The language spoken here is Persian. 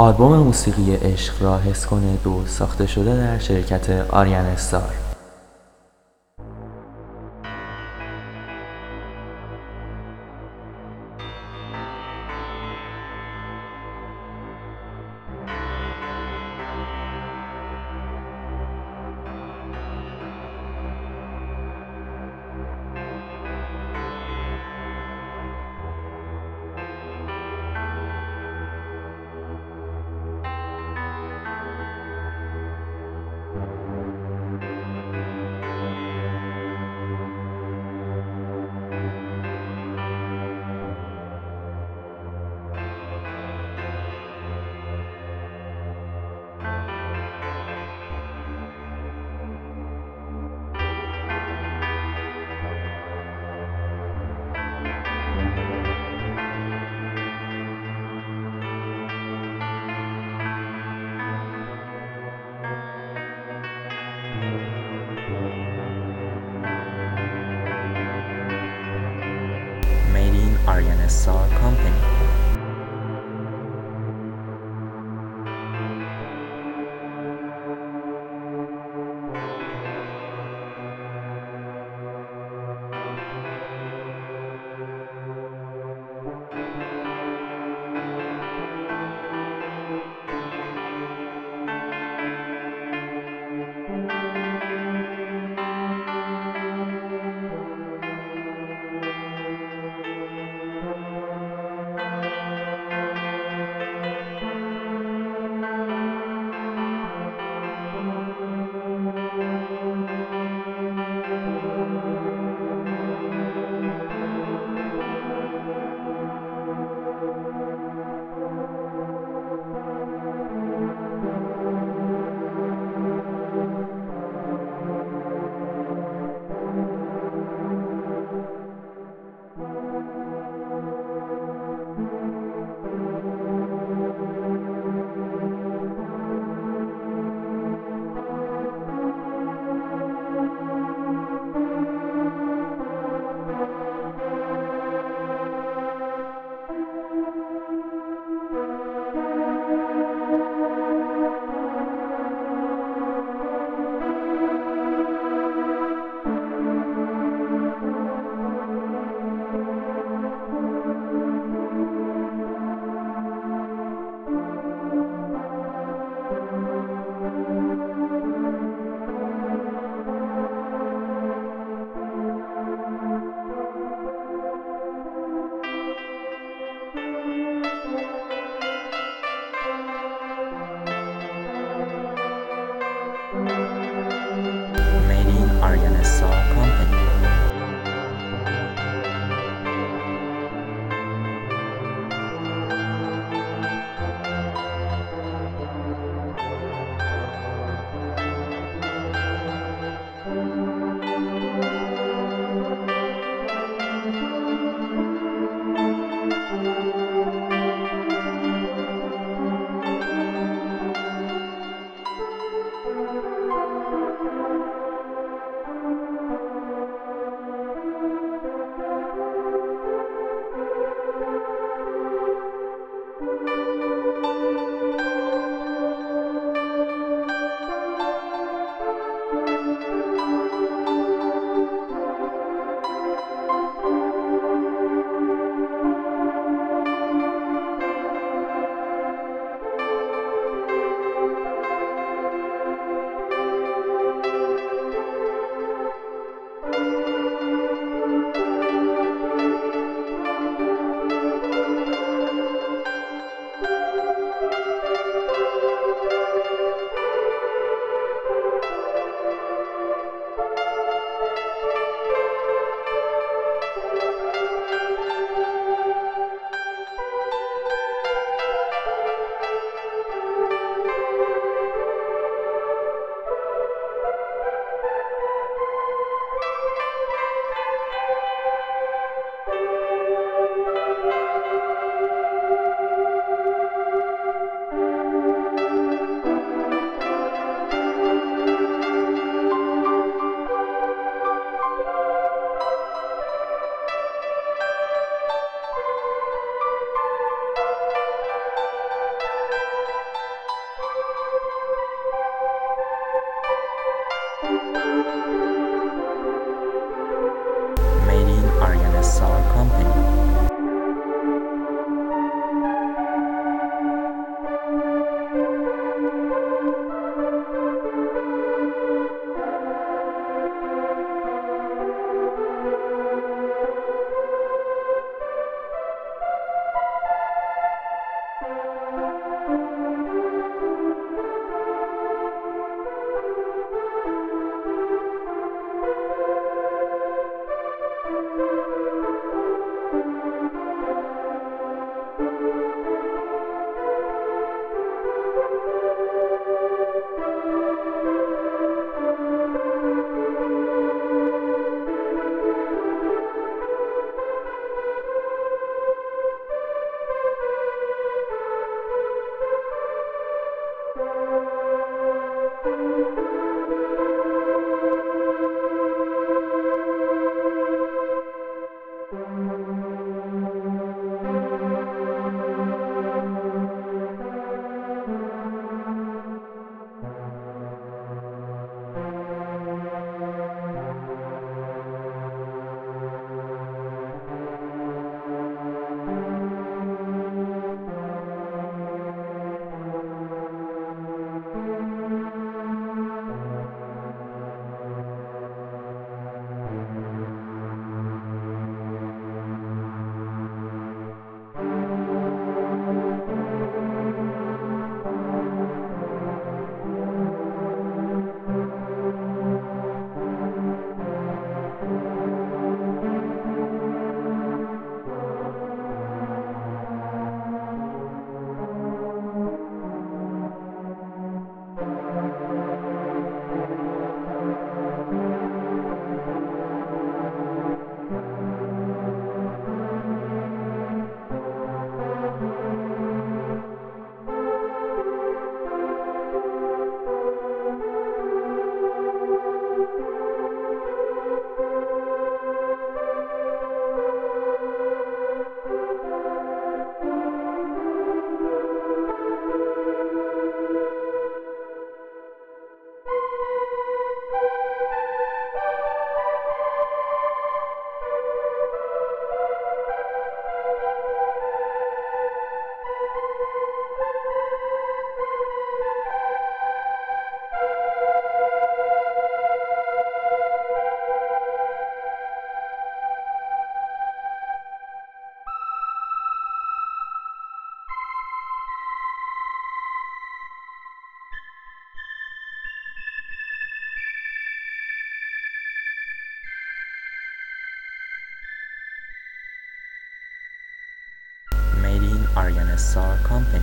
آلبوم موسیقی عشق را حس کنه دو ساخته شده در شرکت آریان استار. saw company. Aryan Star Company